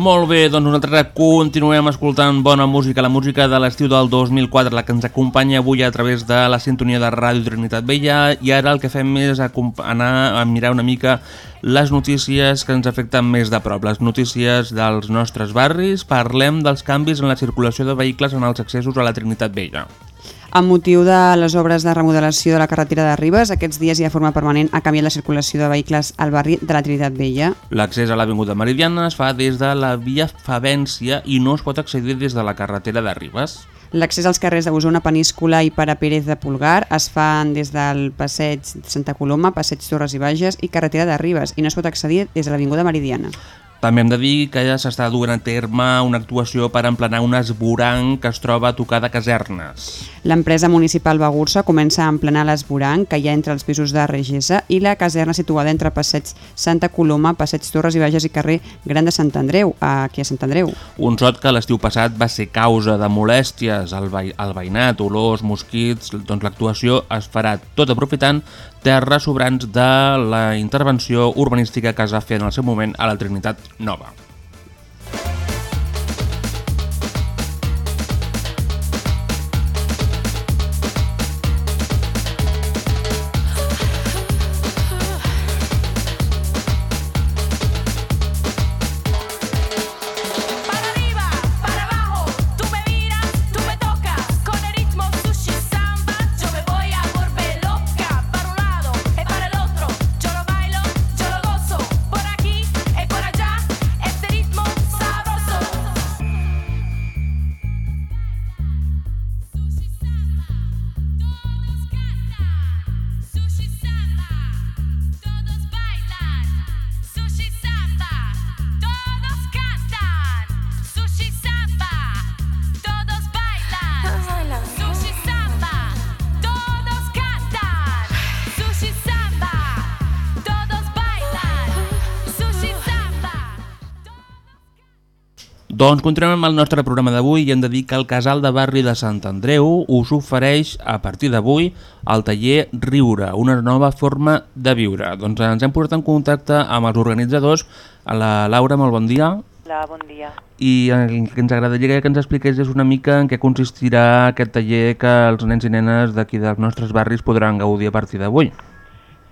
Molt bé, doncs nosaltres continuem escoltant bona música, la música de l'estiu del 2004, la que ens acompanya avui a través de la sintonia de Ràdio Trinitat Vella i ara el que fem és anar a mirar una mica les notícies que ens afecten més de prop, les notícies dels nostres barris, parlem dels canvis en la circulació de vehicles en els accessos a la Trinitat Vella. Amb motiu de les obres de remodelació de la carretera de Ribes, aquests dies i de forma permanent ha canviat la circulació de vehicles al barri de la Trinitat Vella. L'accés a l'Avinguda Meridiana es fa des de la via Favència i no es pot accedir des de la carretera de Ribes. L'accés als carrers d'Osona, Peníscola i Pare Pérez de Pulgar es fan des del passeig Santa Coloma, passeig Torres i Bages i carretera de Ribes i no es pot accedir des de l'Avinguda Meridiana. També hem de dir que ja s'està duent a terme una actuació per emplenar un esborang que es troba a tocar de casernes. L'empresa municipal Bagursa comença a emplenar l'esborang que hi ha entre els pisos de Regesa i la caserna situada entre passeig Santa Coloma, passeig Torres i Bages i carrer Gran de Sant Andreu, aquí a Sant Andreu. Un sot que l'estiu passat va ser causa de molèsties al, veï al veïnat, olors, mosquits... Doncs l'actuació es farà tot aprofitant terres sobrants de la intervenció urbanística que es va fer en el seu moment a la Trinitat Nova. Doncs continuem amb el nostre programa d'avui i hem de dir que el Casal de Barri de Sant Andreu us ofereix a partir d'avui el taller Riure, una nova forma de viure. Doncs ens hem posat en contacte amb els organitzadors. A la Laura, molt bon dia. Hola, bon dia. I el que ens agradaria que ens expliqués una mica en què consistirà aquest taller que els nens i nenes d'aquí dels nostres barris podran gaudir a partir d'avui.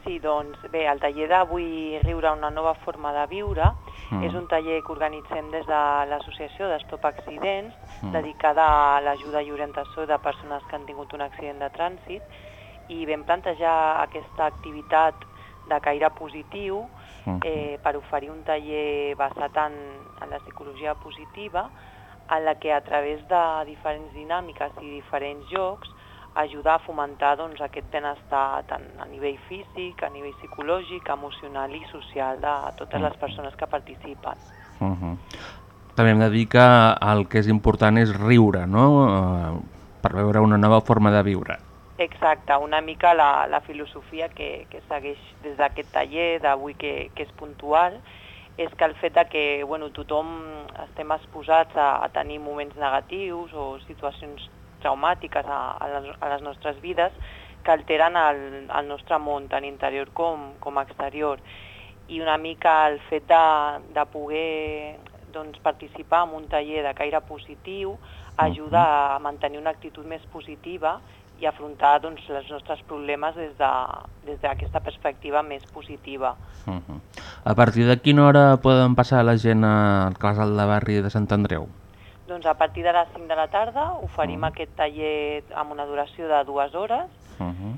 Sí, doncs bé, el taller d'avui Riure una nova forma de viure Mm. és un taller que organitzem des de l'Associació d'Estop Accidents Mm. dedicada a l'ajuda i orientació de persones que han tingut un accident de trànsit i vam plantejar aquesta activitat de caire positiu Mm. eh, per oferir un taller basat en, en la psicologia positiva en la que a través de diferents dinàmiques i diferents jocs ajudar a fomentar doncs, aquest benestar tant a nivell físic, a nivell psicològic, emocional i social de totes les persones que participen. Uh -huh. També hem de dir que el que és important és riure, no? Eh, per veure una nova forma de viure. Exacte, una mica la, la filosofia que, que segueix des d'aquest taller d'avui que, que és puntual és que el fet de que bueno, tothom estem exposats a, a tenir moments negatius o situacions traumàtiques a, a, les, a les nostres vides que alteren el, el nostre món, tant interior com, com exterior. I una mica el fet de, de poder doncs, participar en un taller de caire positiu ajuda a mantenir una actitud més positiva i afrontar doncs, els nostres problemes des d'aquesta de, des perspectiva més positiva. Uh -huh. A partir de quina hora poden passar la gent al casal de barri de Sant Andreu? Doncs a partir de les 5 de la tarda oferim aquest taller amb una duració de dues hores Uh -huh.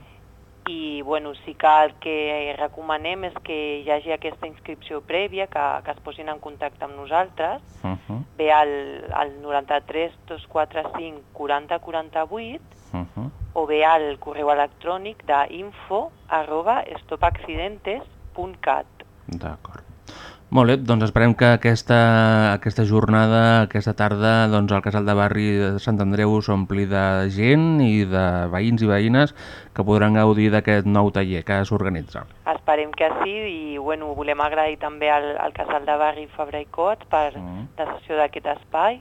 i bueno, sí que el que recomanem és que hi hagi aquesta inscripció prèvia, que, que es posin en contacte amb nosaltres, Uh -huh. bé al, al 93 245 40 48 Uh -huh. o bé al correu electrònic d'info arroba stopaccidentes.cat. D'acord. Molt bé, doncs esperem que aquesta, aquesta jornada, aquesta tarda, doncs el casal de barri de Sant Andreu s'ompli de gent i de veïns i veïnes que podran gaudir d'aquest nou taller que s'organitza. Esperem que sí i bueno, volem agrair també al, al casal de barri Fabra i Cot per la sessió d'aquest espai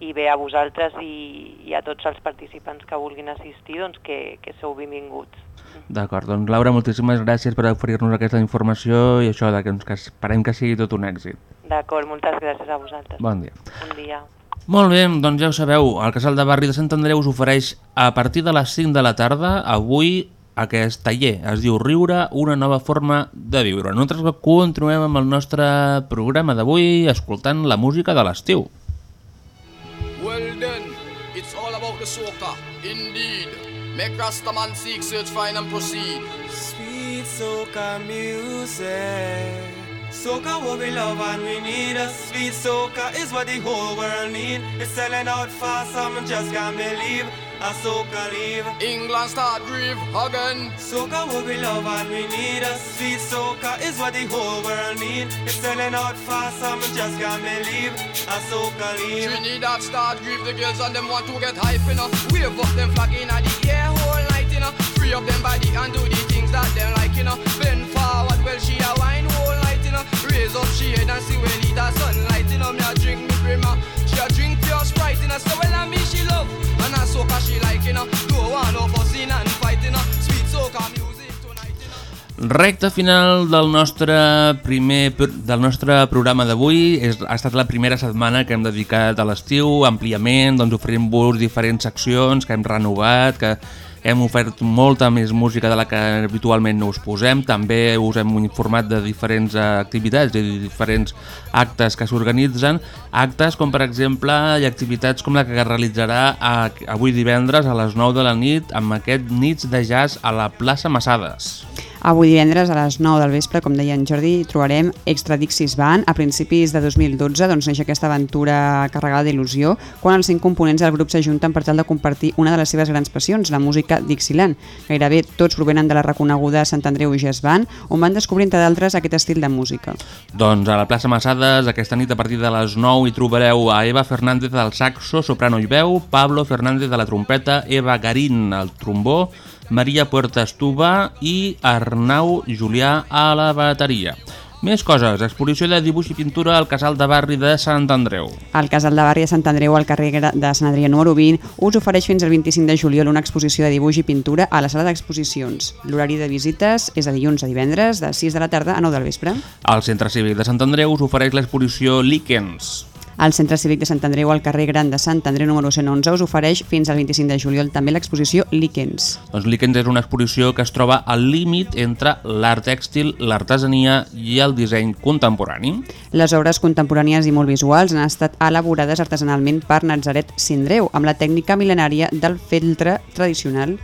i bé a vosaltres i, i a tots els participants que vulguin assistir doncs que, que sou benvinguts. D'acord, doncs Laura, moltíssimes gràcies per oferir-nos aquesta informació i això, de que, doncs, que esperem que sigui tot un èxit. D'acord, moltes gràcies a vosaltres. Bon dia. Bon dia. Molt bé, doncs ja ho sabeu, el casal de barri de Sant Andreu us ofereix a partir de les 5 de la tarda, avui, aquest taller. Es diu Riure, una nova forma de viure. Nosaltres continuem amb el nostre programa d'avui escoltant la música de l'estiu. Make Rastaman seek, search, find and proceed. Sweet soca music Soca what we love and we need a sweet soca is what the whole world need. It's selling out fast, I just can't believe a soca leave. England start grieve again. Soca what we love and we need a sweet soca is what the whole world need. It's selling out fast, I just can't believe a soca leave. Trinidad start grieve the girls and them want to get hype, know. Wave up them flag in the air Free up them body and do the things that they like, you know. Bend forward, well she a wine whole night, you know. Raise up she head and see when it a sunlight, you know. Me a drink me brimmer, she a drink pure sprite, you know. So well and me she love, and a soca she like, you know. Don't want no fussing and fighting, you know. Sweet soca music. Recte final del nostre primer pr- del nostre programa d'avui ha estat la primera setmana que hem dedicat a l'estiu àmpliament, doncs oferint-vos diferents seccions que hem renovat, que hem ofert molta més música de la que habitualment no us posem, també us hem informat de diferents eh, activitats i diferents actes que s'organitzen, actes com per exemple i activitats com la que es realitzarà a, avui divendres a les 9 de la nit amb aquest nits de jazz a la plaça Massades. Avui divendres a les 9 del vespre, com deia en Jordi, trobarem Extra Dixis Band. A principis de 2012 doncs, neix aquesta aventura carregada d'il·lusió quan els cinc components del grup s'ajunten per tal de compartir una de les seves grans passions, la música Dixieland. Gairebé tots provenen de la reconeguda Sant Andreu Jazz Band, on van descobrir, entre d'altres, aquest estil de música. Doncs a la plaça Massades, aquesta nit a partir de les 9 hi trobareu a Eva Fernández del saxo, soprano i veu, Pablo Fernández de la trompeta, Eva Garín al trombó, Maria Puertas tuba i Arnau Julià a la bateria. Més coses, exposició de dibuix i pintura al casal de barri de Sant Andreu. El casal de barri de Sant Andreu al carrer de Sant Adrià número 20 us ofereix fins al 25 de juliol una exposició de dibuix i pintura a la sala d'exposicions. L'horari de visites és de dilluns a divendres de 6 de la tarda a 9 del vespre. El Centre Cívic de Sant Andreu us ofereix l'exposició Líquens. El Centre Cívic de Sant Andreu al carrer Gran de Sant Andreu número 111 us ofereix fins al 25 de juliol també l'exposició Líquens. Doncs Líquens és una exposició que es troba al límit entre l'art tèxtil, l'artesania i el disseny contemporani. Les obres contemporànies i molt visuals han estat elaborades artesanalment per Nazaret Sindreu amb la tècnica mil·lenària del feltre tradicional.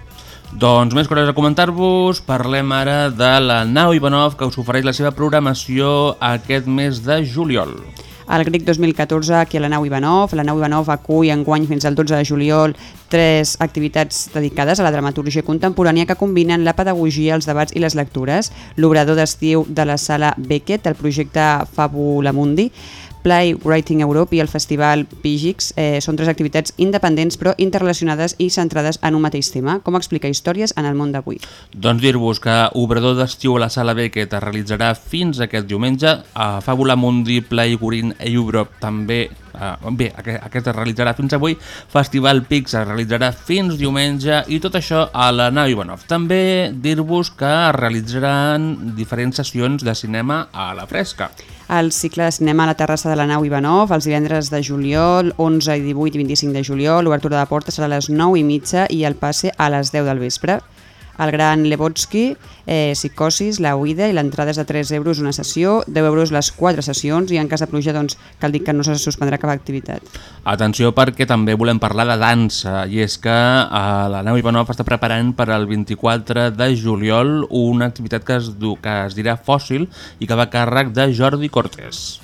Doncs més coses a comentar-vos, parlem ara de la Nau Ivanov que us ofereix la seva programació aquest mes de juliol. El Grec 2014 aquí a la nau Ivanov. La nau Ivanov acull enguany fins al 12 de juliol tres activitats dedicades a la dramaturgia contemporània que combinen la pedagogia, els debats i les lectures. L'obrador d'estiu de la sala Beckett, el projecte Fabulamundi, Play Writing Europe i el Festival Pigix eh, són tres activitats independents però interrelacionades i centrades en un mateix tema, com explicar històries en el món d'avui. Doncs dir-vos que Obrador d'estiu a la Sala Beckett es realitzarà fins aquest diumenge, a Fàbula Mundi Play Gurin Europe també eh, bé, aquest, aquest es realitzarà fins avui, Festival Pix es realitzarà fins diumenge i tot això a la nau Ivanov. També dir-vos que es realitzaran diferents sessions de cinema a la fresca. El cicle de cinema a la terrassa de la nau Ivanov, els divendres de juliol, 11 i 18 i 25 de juliol, l'obertura de porta serà a les 9 i mitja i el passe a les 10 del vespre. El gran Lebotsky, eh, Psicosis, La Huida i l'entrada és de 3 euros una sessió, 10 euros les 4 sessions i en cas de pluja doncs, cal dir que no se suspendrà cap activitat. Atenció perquè també volem parlar de dansa i és que eh, la nau Ivanov està preparant per al 24 de juliol una activitat que es, du, que es dirà Fòssil i que va a càrrec de Jordi Cortés.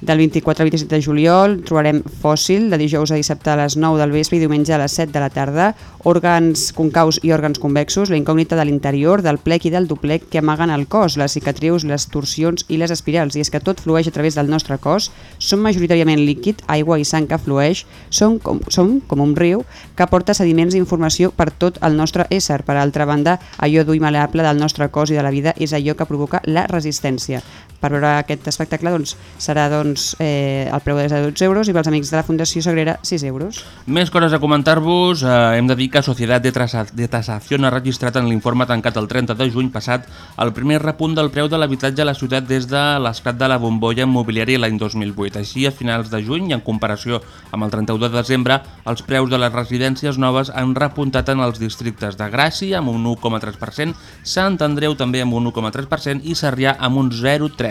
Del 24 al 27 de juliol. Trobarem Fòssil, de dijous a dissabte a les 9 del vespre i diumenge a les 7 de la tarda, òrgans concaus i òrgans convexos, la incògnita de l'interior, del plec i del duplec que amaguen el cos, les cicatrius, les torsions i les espirals, i és que tot flueix a través del nostre cos, som majoritàriament líquid, aigua i sang que flueix, som com, som com un riu que porta sediments d'informació per tot el nostre ésser. Per altra banda, allò dur i maleable del nostre cos i de la vida és allò que provoca la resistència. Per veure aquest espectacle doncs, serà doncs, eh, el preu de 12 euros i pels amics de la Fundació Sagrera 6 euros. Més coses a comentar-vos, eh, hem de dir que Societat de, Trasa, de Tasació ha registrat en l'informe tancat el 30 de juny passat el primer repunt del preu de l'habitatge a la ciutat des de l'esclat de la bombolla immobiliària l'any 2008. Així, a finals de juny, i en comparació amb el 31 de desembre, els preus de les residències noves han repuntat en els districtes de Gràcia amb un 1,3%, Sant Andreu també amb un 1,3% i Sarrià amb un 0,3%,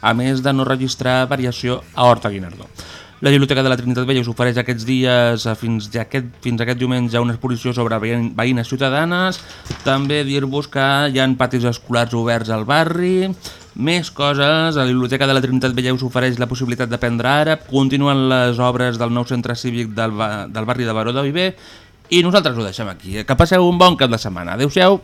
a més de no registrar variació a Horta Guinardó. La Biblioteca de la Trinitat Vella us ofereix aquests dies eh, fins a aquest, fins a aquest diumenge una exposició sobre veïn- veïnes ciutadanes. També dir-vos que hi ha patis escolars oberts al barri. Més coses, a la Biblioteca de la Trinitat Vella us ofereix la possibilitat d'aprendre àrab, continuen les obres del nou centre cívic del, del barri de Baró de Viver i nosaltres ho deixem aquí. Que passeu un bon cap de setmana. Adéu-siau.